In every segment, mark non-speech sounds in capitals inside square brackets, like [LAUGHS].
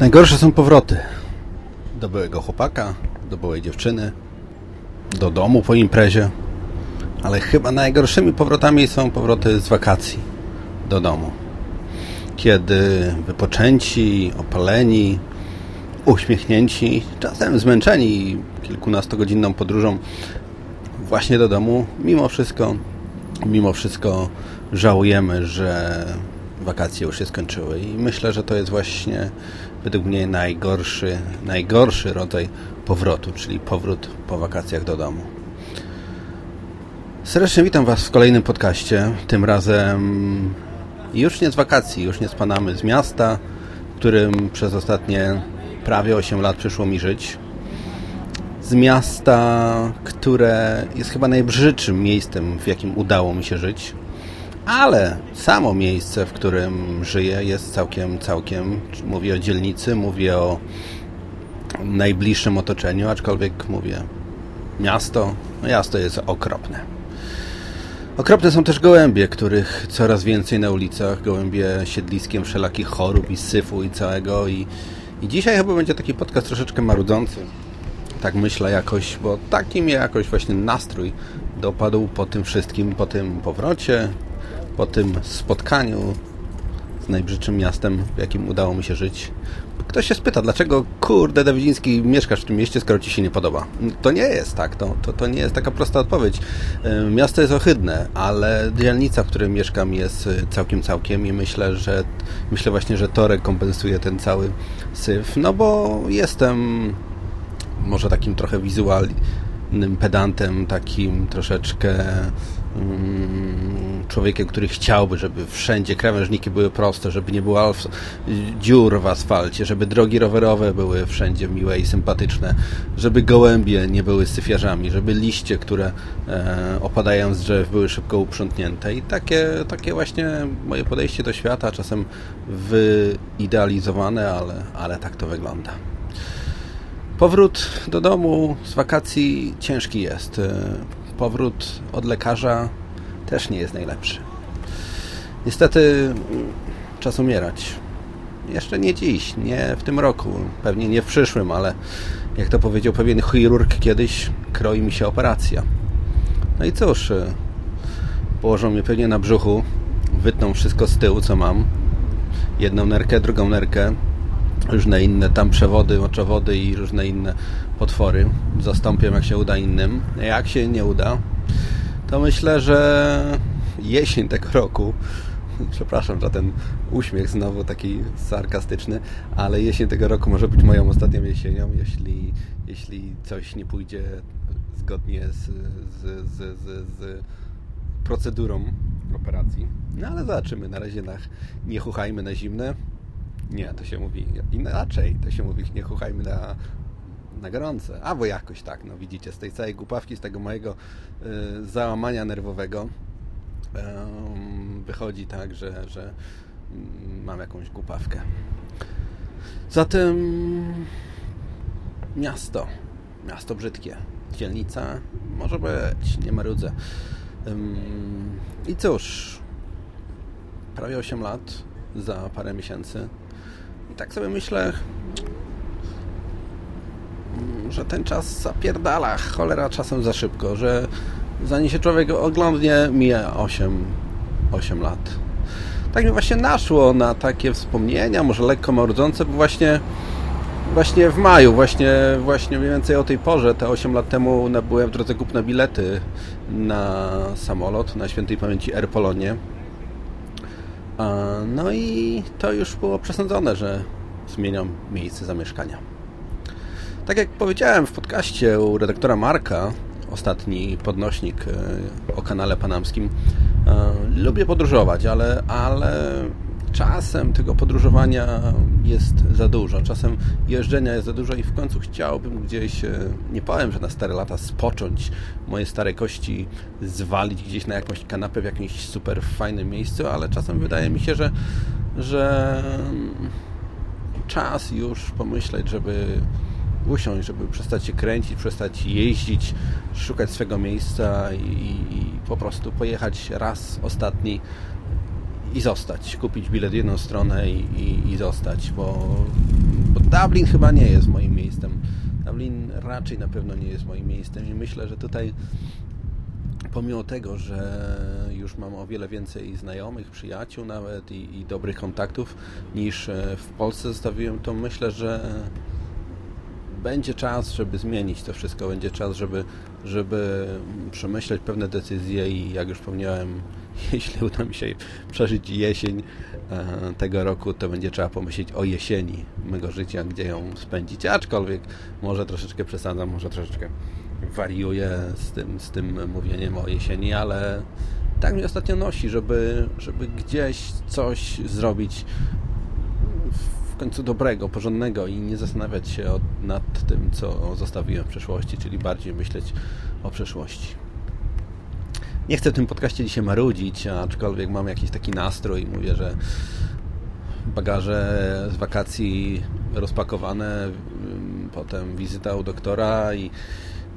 Najgorsze są powroty. Do byłego chłopaka, do byłej dziewczyny, do domu po imprezie. Ale chyba najgorszymi powrotami są powroty z wakacji do domu. Kiedy wypoczęci, opaleni, uśmiechnięci, czasem zmęczeni kilkunastogodzinną podróżą właśnie do domu, mimo wszystko, mimo wszystko żałujemy, że wakacje już się skończyły i myślę, że to jest właśnie według mnie najgorszy, najgorszy rodzaj powrotu, czyli powrót po wakacjach do domu. Serdecznie witam Was w kolejnym podcaście. Tym razem już nie z wakacji, już nie z Panamy, z miasta, w którym przez ostatnie prawie 8 lat przyszło mi żyć. Z miasta, które jest chyba najbrzydszym miejscem, w jakim udało mi się żyć. Ale samo miejsce, w którym żyję, jest całkiem, całkiem. Mówię o dzielnicy, mówię o najbliższym otoczeniu, aczkolwiek mówię miasto. No miasto jest okropne. Okropne są też gołębie, których coraz więcej na ulicach. Gołębie siedliskiem wszelakich chorób i syfu i całego. I, i dzisiaj chyba będzie taki podcast troszeczkę marudzący. Tak myślę jakoś, bo taki mnie jakoś właśnie nastrój dopadł po tym wszystkim, po tym powrocie, po tym spotkaniu z najbrzydszym miastem, w jakim udało mi się żyć. Ktoś się spyta, dlaczego kurde Dawidziński mieszkasz w tym mieście, skoro ci się nie podoba? To nie jest tak, to, to, to nie jest taka prosta odpowiedź. Miasto jest ohydne, ale dzielnica, w której mieszkam jest całkiem, całkiem i myślę, że myślę właśnie, że to rekompensuje ten cały syf, no bo jestem może takim trochę wizualnym pedantem, takim troszeczkę człowiekiem, który chciałby, żeby wszędzie krawężniki były proste, żeby nie było dziur w asfalcie, żeby drogi rowerowe były wszędzie miłe i sympatyczne, żeby gołębie nie były syfiarzami, żeby liście, które e, opadają z drzew były szybko uprzątnięte i takie, takie właśnie moje podejście do świata, czasem wyidealizowane, ale, ale tak to wygląda. Powrót do domu z wakacji ciężki jest. Powrót od lekarza też nie jest najlepszy. Niestety czas umierać. Jeszcze nie dziś, nie w tym roku, pewnie nie w przyszłym, ale jak to powiedział pewien chirurg kiedyś, kroi mi się operacja. No i cóż, położą mnie pewnie na brzuchu, wytną wszystko z tyłu, co mam. Jedną nerkę, drugą nerkę, różne inne tam przewody, moczowody i różne inne potwory. Zastąpię, jak się uda innym. Jak się nie uda, to myślę, że jesień tego roku [LAUGHS] przepraszam za ten uśmiech znowu taki sarkastyczny, ale jesień tego roku może być moją ostatnią jesienią, jeśli, jeśli coś nie pójdzie zgodnie z, z, z, z, z procedurą operacji. No ale zobaczymy, na razie na, nie chuchajmy na zimne. Nie, to się mówi inaczej, to się mówi nie chuchajmy na na gorące. Albo jakoś tak, no widzicie, z tej całej głupawki, z tego mojego y, załamania nerwowego y, wychodzi tak, że, że y, mam jakąś głupawkę. Zatem miasto. Miasto brzydkie. Dzielnica może być, nie marudzę. I cóż, prawie 8 lat za parę miesięcy. Tak sobie myślę, że ten czas zapierdala cholera czasem za szybko, że zanim się człowiek oglądnie, mija 8, 8 lat. Tak mi właśnie naszło na takie wspomnienia, może lekko marudzące, bo właśnie właśnie w maju, właśnie, właśnie mniej więcej o tej porze, te 8 lat temu byłem w drodze kupna bilety na samolot, na świętej pamięci Air Polonie. No i to już było przesądzone, że zmieniam miejsce zamieszkania. Tak jak powiedziałem w podcaście u redaktora Marka, ostatni podnośnik e, o kanale panamskim, e, lubię podróżować, ale, ale czasem tego podróżowania jest za dużo. Czasem jeżdżenia jest za dużo i w końcu chciałbym gdzieś, e, nie powiem, że na stare lata spocząć, moje stare kości zwalić gdzieś na jakąś kanapę w jakimś super fajnym miejscu, ale czasem wydaje mi się, że, że mm, czas już pomyśleć, żeby usiąść, żeby przestać się kręcić, przestać jeździć, szukać swego miejsca i, i po prostu pojechać raz ostatni i zostać. Kupić bilet w jedną stronę i, i, i zostać, bo, bo Dublin chyba nie jest moim miejscem. Dublin raczej na pewno nie jest moim miejscem i myślę, że tutaj pomimo tego, że już mam o wiele więcej znajomych, przyjaciół nawet i, i dobrych kontaktów niż e, w Polsce zostawiłem, to myślę, że będzie czas, żeby zmienić to wszystko, będzie czas, żeby, żeby przemyśleć pewne decyzje i jak już wspomniałem, [LAUGHS] jeśli uda mi się przeżyć jesień e, tego roku, to będzie trzeba pomyśleć o jesieni mego życia, gdzie ją spędzić, aczkolwiek może troszeczkę przesadzam, może troszeczkę wariuję z tym, z tym mówieniem o jesieni, ale tak mnie ostatnio nosi, żeby, żeby gdzieś coś zrobić w końcu dobrego, porządnego i nie zastanawiać się nad tym, co zostawiłem w przeszłości, czyli bardziej myśleć o przeszłości. Nie chcę w tym podcaście dzisiaj marudzić, aczkolwiek mam jakiś taki nastrój. Mówię, że bagaże z wakacji rozpakowane, potem wizyta u doktora i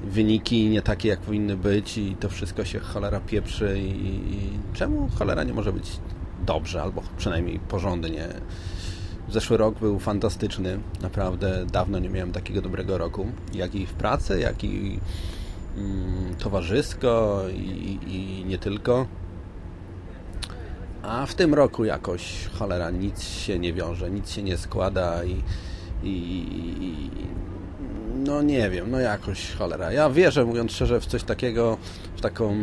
wyniki nie takie, jak powinny być i to wszystko się cholera pieprzy i, i czemu cholera nie może być dobrze, albo przynajmniej porządnie. Zeszły rok był fantastyczny, naprawdę dawno nie miałem takiego dobrego roku, jak i w pracy, jak i mm, towarzysko i, i nie tylko. A w tym roku jakoś cholera nic się nie wiąże, nic się nie składa i, i, no nie wiem, no jakoś cholera. Ja wierzę, mówiąc szczerze, w coś takiego, w taką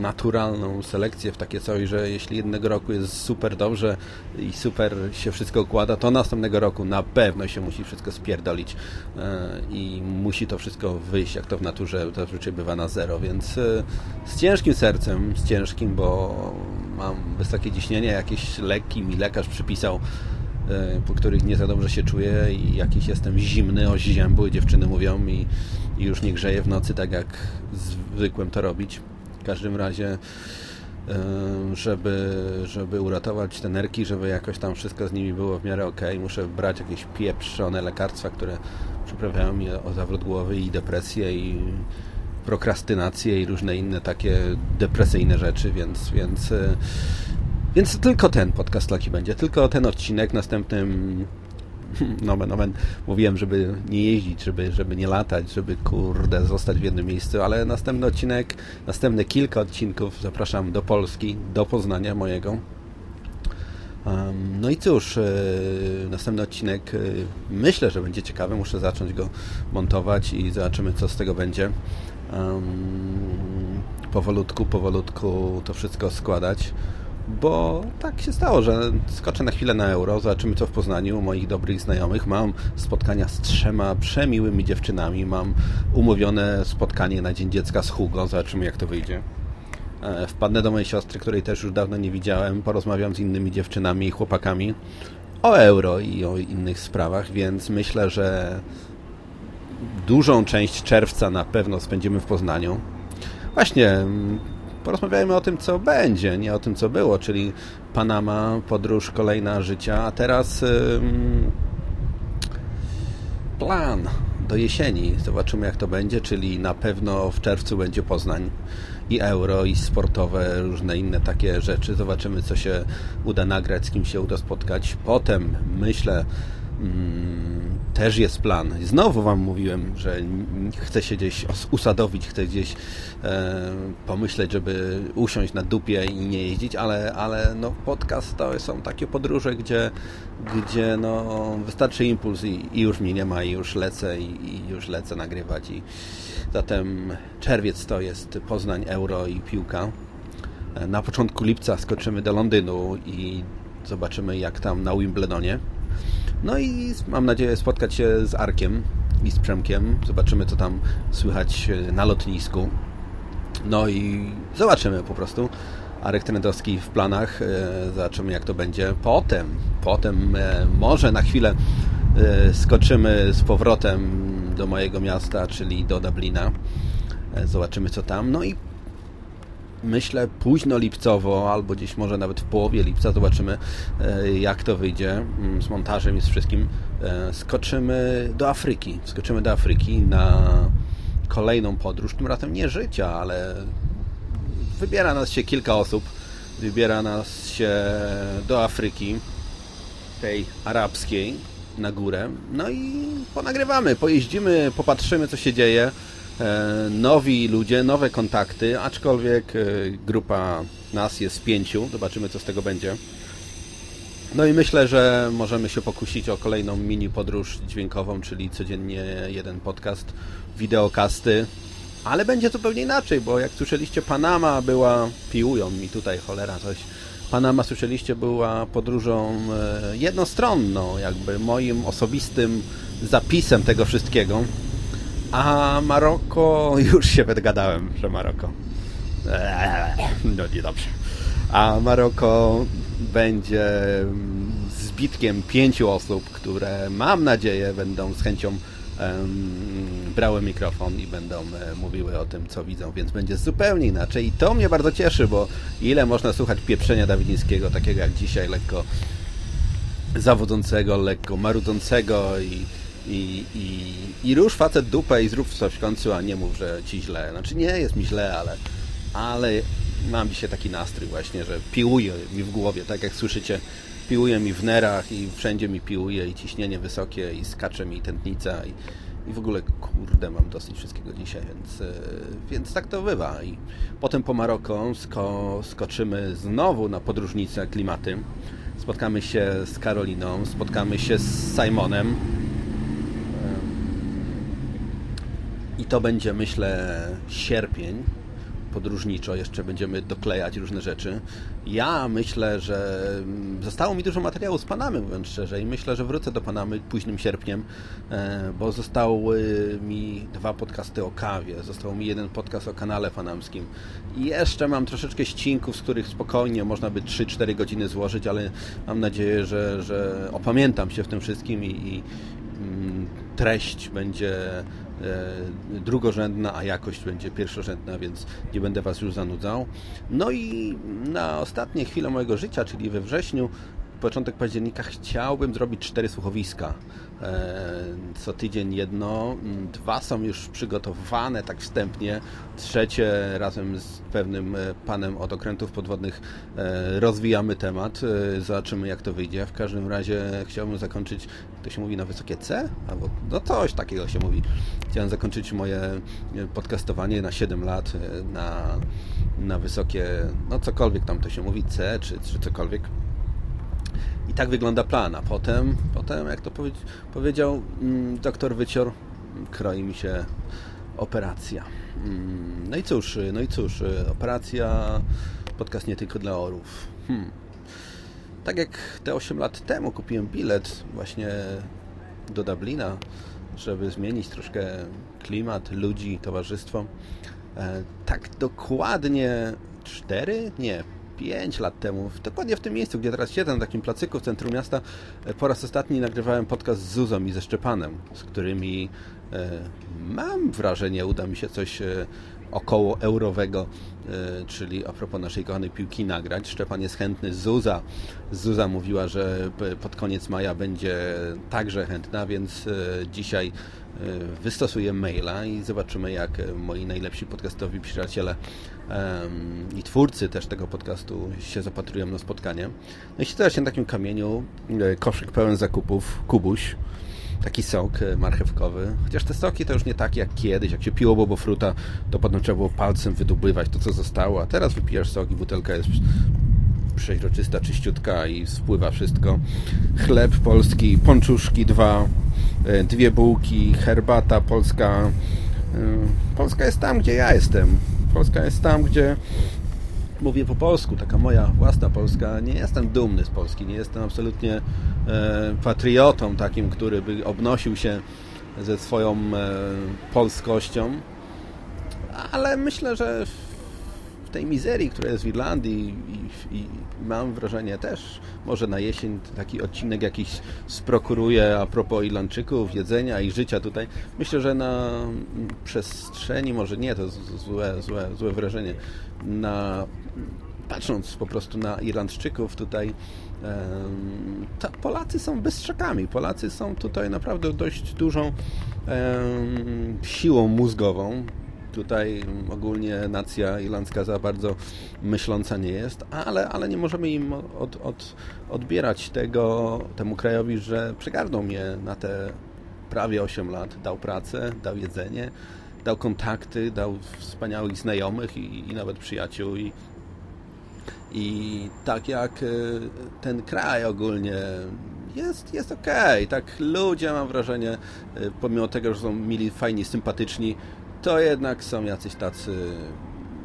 naturalną selekcję, w takie coś, że jeśli jednego roku jest super dobrze i super się wszystko układa, to następnego roku na pewno się musi wszystko spierdolić e, i musi to wszystko wyjść, jak to w naturze zazwyczaj bywa na zero, więc e, z ciężkim sercem, z ciężkim, bo mam wysokie ciśnienie, jakieś leki mi lekarz przypisał po których nie za dobrze się czuję i jakiś jestem zimny, oziębły, dziewczyny mówią i, i już nie grzeję w nocy tak jak zwykłem to robić. W każdym razie e, żeby, żeby uratować te nerki, żeby jakoś tam wszystko z nimi było w miarę ok, muszę brać jakieś pieprzone lekarstwa, które przyprawiają mi o zawrót głowy i depresję i prokrastynację i różne inne takie depresyjne rzeczy, więc, więc e, więc tylko ten podcast taki będzie, tylko ten odcinek, następnym [LAUGHS] nomen, nomen, mówiłem, żeby nie jeździć, żeby, żeby nie latać, żeby kurde zostać w jednym miejscu, ale następny odcinek, następne kilka odcinków zapraszam do Polski, do Poznania mojego. No i cóż, yy, następny odcinek yy, myślę, że będzie ciekawy, muszę zacząć go montować i zobaczymy, co z tego będzie. Powolutku, powolutku to wszystko składać bo tak się stało, że skoczę na chwilę na euro, zobaczymy co w Poznaniu u moich dobrych znajomych. Mam spotkania z trzema przemiłymi dziewczynami, mam umówione spotkanie na Dzień Dziecka z Hugo, zobaczymy jak to wyjdzie. E, wpadnę do mojej siostry, której też już dawno nie widziałem, porozmawiam z innymi dziewczynami i chłopakami o euro i o innych sprawach, więc myślę, że dużą część czerwca na pewno spędzimy w Poznaniu. Właśnie porozmawiajmy o tym, co będzie, nie o tym, co było, czyli Panama, podróż kolejna życia, a teraz ym, plan do jesieni. Zobaczymy, jak to będzie, czyli na pewno w czerwcu będzie Poznań i euro, i sportowe, różne inne takie rzeczy. Zobaczymy, co się uda nagrać, z kim się uda spotkać. Potem, myślę, też jest plan. Znowu Wam mówiłem, że chcę się gdzieś usadowić, chcę gdzieś e, pomyśleć, żeby usiąść na dupie i nie jeździć, ale, ale no, podcast to są takie podróże, gdzie, gdzie no, wystarczy impuls i, i już mnie nie ma i już lecę i, i już lecę nagrywać. I zatem czerwiec to jest Poznań, Euro i piłka. E, na początku lipca skoczymy do Londynu i zobaczymy jak tam na Wimbledonie. No i mam nadzieję spotkać się z Arkiem i z Przemkiem. Zobaczymy, co tam słychać e, na lotnisku. No i zobaczymy po prostu. Arek Trendowski w planach. E, zobaczymy, jak to będzie. Potem, potem e, może na chwilę skoczymy z powrotem do mojego miasta, czyli do Dublina. Zobaczymy, co tam. No i myślę późno lipcowo, albo gdzieś może nawet w połowie lipca, zobaczymy e, jak to wyjdzie mm, z montażem i z wszystkim. E, skoczymy do Afryki. Skoczymy do Afryki na kolejną podróż, tym razem nie życia, ale wybiera nas się kilka osób. Wybiera nas się do Afryki, tej arabskiej. na górę. No i ponagrywamy, pojeździmy, popatrzymy co się dzieje. E, nowi ludzie, nowe kontakty, aczkolwiek e, grupa nas jest pięciu. Zobaczymy co z tego będzie. No i myślę, że możemy się pokusić o kolejną mini podróż dźwiękową, czyli codziennie jeden podcast, wideokasty, ale będzie zupełnie inaczej, bo jak słyszeliście, Panama była, piłują mi tutaj cholera coś, Panama, słyszeliście, była podróżą e, jednostronną, jakby moim osobistym zapisem tego wszystkiego. A Maroko, już się wygadałem, że Maroko. Eee, no niedobrze. A Maroko będzie zbitkiem pięciu osób, które mam nadzieję będą z chęcią brały mikrofon i będą e, mówiły o tym, co widzą, więc będzie zupełnie inaczej. I to mnie bardzo cieszy, bo ile można słuchać pieprzenia dawidzińskiego, takiego jak dzisiaj, lekko zawodzącego, lekko marudzącego i, i, i, i rusz facet dupę i zrób coś w końcu, a nie mów, że ci źle. Znaczy nie jest mi źle, ale, ale mam dzisiaj taki nastrój właśnie, że piłuje mi w głowie, tak jak słyszycie piłuje mi w nerach i wszędzie mi piłuje i ciśnienie wysokie i skacze mi tętnica i, i w ogóle kurde mam dosyć wszystkiego dzisiaj, więc, e, więc tak to bywa. I potem po Maroko sko, skoczymy znowu na podróżnicę klimaty. Spotkamy się z Karoliną, spotkamy się z Simonem. To będzie, myślę, sierpień podróżniczo jeszcze będziemy doklejać różne rzeczy. Ja myślę, że mm, zostało mi dużo materiału z Panamy, mówiąc szczerze, i myślę, że wrócę do Panamy późnym sierpniem, e, bo zostały mi dwa podcasty o kawie, został mi jeden podcast o kanale panamskim. I jeszcze mam troszeczkę ścinków, z których spokojnie można by 3-4 godziny złożyć, ale mam nadzieję, że, że opamiętam się w tym wszystkim i, i mm, treść będzie drugorzędna, a jakość będzie pierwszorzędna, więc nie będę Was już zanudzał. No i na ostatnie chwile mojego życia, czyli we wrześniu, początek października chciałbym zrobić cztery słuchowiska. E, co tydzień jedno, dwa są już przygotowane tak wstępnie, trzecie razem z pewnym e, panem od okrętów podwodnych e, rozwijamy temat, zobaczymy jak to wyjdzie. W każdym razie chciałbym zakończyć, to się mówi na wysokie C? Albo no coś takiego się mówi. Chciałem zakończyć moje podcastowanie na 7 lat na, na wysokie, no cokolwiek tam to się mówi, C czy, czy cokolwiek. Tak wygląda plan. A potem, potem jak to powiedział mm, doktor Wycior, kroi mi się operacja. Mm, no i cóż, no i cóż, operacja, podcast nie tylko dla orów. Hmm. Tak jak te 8 lat temu kupiłem bilet właśnie do Dublina, żeby zmienić troszkę klimat, ludzi, towarzystwo. E, tak dokładnie 4, nie, 5 lat temu, dokładnie w tym miejscu, gdzie teraz siedzę, na takim placyku w centrum miasta, e, po raz ostatni nagrywałem podcast z Zuzą i ze Szczepanem, z którymi e, mam wrażenie, uda mi się coś e, około eurowego, czyli a propos naszej kochanej piłki nagrać. Szczepan jest chętny, Zuza. Zuza mówiła, że pod koniec maja będzie także chętna, więc dzisiaj wystosuję maila i zobaczymy, jak moi najlepsi podcastowi przyjaciele i twórcy też tego podcastu się zapatrują na spotkanie. No i siedzę się na takim kamieniu, e, koszyk pełen zakupów, kubuś, taki sok e, marchewkowy. Chociaż te soki to już nie takie jak kiedyś. Jak się piło bobofruta, to potem trzeba było palcem wydubywać to, co zostało. A teraz wypijasz sok i butelka jest przeźroczysta, czyściutka i spływa wszystko. Chleb polski, pączuszki dwa, e, dwie bułki, herbata polska. Polska jest tam, gdzie ja jestem. Polska jest tam, gdzie mówię po polsku, taka moja własna Polska. Nie jestem dumny z Polski, nie jestem absolutnie e, patriotą takim, który by obnosił się ze swoją e, polskością, ale myślę, że w tej mizerii, która jest w Irlandii i, i, mam wrażenie też, może na jesień taki odcinek jakiś sprokuruje a propos Irlandczyków, jedzenia i życia tutaj. Myślę, że na przestrzeni, może nie, to złe, złe, złe wrażenie, na patrząc po prostu na Irlandczyków tutaj, Polacy są bystrzakami. Polacy są tutaj naprawdę dość dużą siłą mózgową Tutaj ogólnie nacja irlandzka za bardzo myśląca nie jest, ale, ale nie możemy im od, od, odbierać tego temu krajowi, że przegarnął mnie na te prawie 8 lat. Dał pracę, dał jedzenie, dał kontakty, dał wspaniałych znajomych i, i nawet przyjaciół. I, I tak jak e, ten kraj ogólnie jest, jest okej. Okay. Tak ludzie, mam wrażenie, e, pomimo tego, że są mili, fajni, sympatyczni, to jednak są jacyś tacy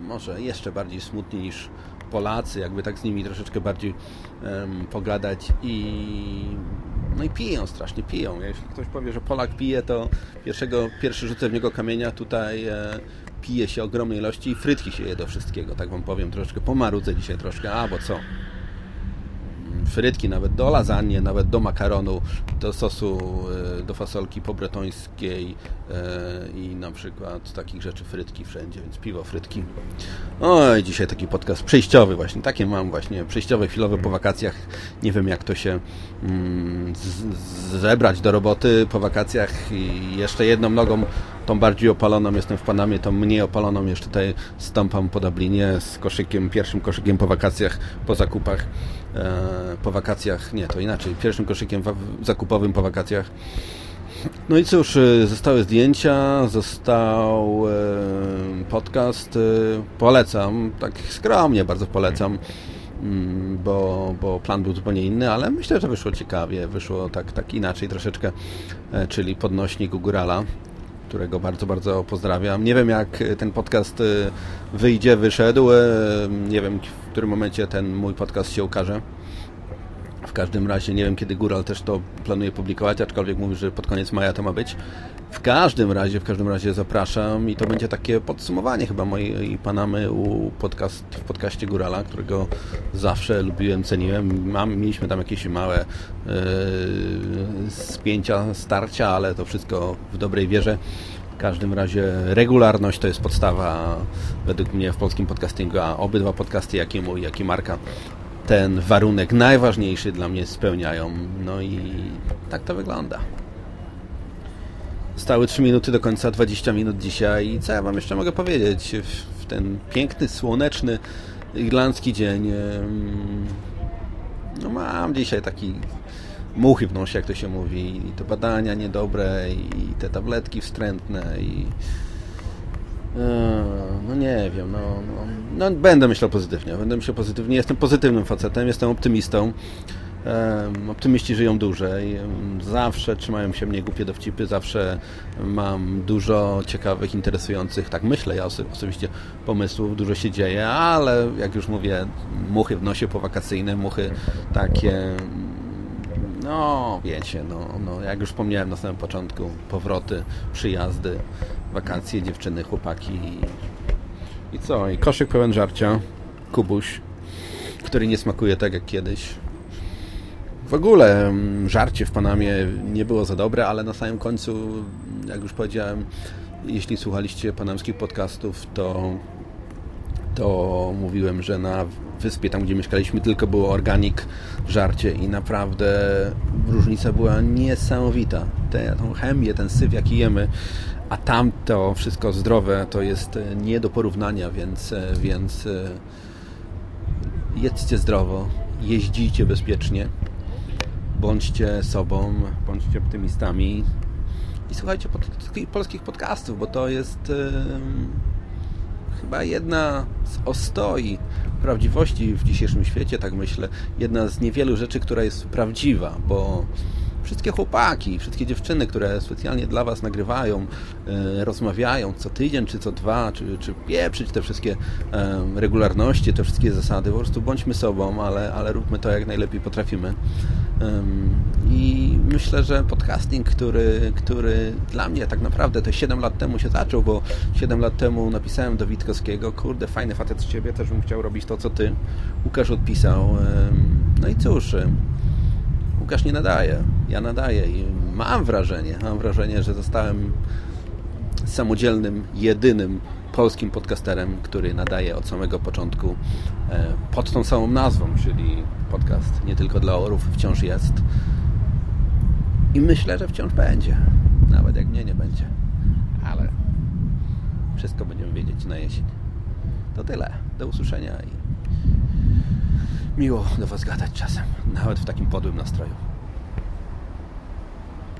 może jeszcze bardziej smutni niż Polacy, jakby tak z nimi troszeczkę bardziej um, pogadać i no i piją strasznie, piją. Jeśli ktoś powie, że Polak pije, to pierwszego, pierwszy rzucę w niego kamienia tutaj e, pije się ogromnej ilości i frytki się je do wszystkiego, tak wam powiem, troszeczkę pomarudzę dzisiaj troszkę, a bo co? Frytki, nawet do lasagne, nawet do makaronu, do sosu, e, do fasolki pobretońskiej e, i na przykład takich rzeczy frytki wszędzie, więc piwo, frytki. Oj, dzisiaj taki podcast przejściowy właśnie, takie mam właśnie, przejściowe, chwilowe po wakacjach. Nie wiem jak to się mm, zebrać do roboty po wakacjach i jeszcze jedną nogą tą bardziej opaloną jestem w Panamie, tą mniej opaloną jeszcze tutaj stąpam po Dublinie z koszykiem, pierwszym koszykiem po wakacjach, po zakupach, po wakacjach, nie, to inaczej, pierwszym koszykiem zakupowym po wakacjach. No i cóż, e, zostały zdjęcia, został e, podcast, polecam, tak skromnie bardzo polecam, mm, bo, bo plan był zupełnie inny, ale myślę, że wyszło ciekawie, wyszło tak, tak inaczej troszeczkę, czyli podnośnik Górala którego bardzo, bardzo pozdrawiam. Nie wiem, jak ten podcast y, wyjdzie, wyszedł. Y, nie wiem, w którym momencie ten mój podcast się ukaże. Każdym razie nie wiem, kiedy Góral też to planuje publikować, aczkolwiek mówi, że pod koniec maja to ma być. W każdym razie, w każdym razie zapraszam i to będzie takie podsumowanie chyba mojej Panamy u podcast, w podcaście Górala, którego zawsze lubiłem, ceniłem. Mam, mieliśmy tam jakieś małe yy, spięcia, starcia, ale to wszystko w dobrej wierze. W każdym razie regularność to jest podstawa według mnie w polskim podcastingu, a obydwa podcasty, jak mój, jak i Marka, ten warunek najważniejszy dla mnie spełniają. No i tak to wygląda. Stały 3 minuty do końca, 20 minut dzisiaj i co ja Wam jeszcze mogę powiedzieć w ten piękny, słoneczny, irlandzki dzień. No mam dzisiaj taki muchy w nosie, jak to się mówi, i te badania niedobre, i te tabletki wstrętne, i no nie wiem, no, no, no będę myślał pozytywnie, będę myślał pozytywnie, jestem pozytywnym facetem, jestem optymistą, Optymiści żyją dłużej. Zawsze trzymają się mnie głupie dowcipy, zawsze mam dużo ciekawych, interesujących, tak myślę ja osobiście, pomysłów, dużo się dzieje, ale jak już mówię, muchy w nosie powakacyjne, muchy takie no, wiecie, no, no, jak już wspomniałem na samym początku, powroty, przyjazdy, wakacje, dziewczyny, chłopaki i, i co? I koszyk pełen żarcia, kubuś, który nie smakuje tak jak kiedyś. W ogóle mm, żarcie w Panamie nie było za dobre, ale na samym końcu, jak już powiedziałem, jeśli słuchaliście panamskich podcastów, to, to mówiłem, że na wyspie, tam gdzie mieszkaliśmy, tylko było organik żarcie i naprawdę różnica była niesamowita. Te, tą chemię, ten syf, jaki jemy, a tamto wszystko zdrowe, to jest nie do porównania, więc, więc jedzcie zdrowo, jeździcie bezpiecznie bądźcie sobą, bądźcie optymistami i słuchajcie polskich podcastów, bo to jest chyba jedna z ostoi prawdziwości w dzisiejszym świecie, tak myślę. Jedna z niewielu rzeczy, która jest prawdziwa, bo wszystkie chłopaki, wszystkie dziewczyny, które specjalnie dla Was nagrywają, e, rozmawiają co tydzień, czy co dwa, czy, czy pieprzyć te wszystkie e, regularności, te wszystkie zasady. Po prostu bądźmy sobą, ale, ale róbmy to jak najlepiej potrafimy. I myślę, że podcasting, który, który dla mnie tak naprawdę to 7 lat temu się zaczął, bo 7 lat temu napisałem do Witkowskiego, kurde, fajny facet z Ciebie, też bym chciał robić to, co Ty. Łukasz odpisał. No i cóż, Łukasz nie nadaje. Ja nadaję i mam wrażenie, mam wrażenie, że zostałem samodzielnym, jedynym polskim podcasterem, który nadaje od samego początku e, pod tą samą nazwą, czyli podcast nie tylko dla orów wciąż jest. I myślę, że wciąż będzie. Nawet jak mnie nie będzie. Ale Wszystko będziemy wiedzieć na jesień. To tyle. Do usłyszenia miło do Was gadać czasem, nawet w takim podłym nastroju.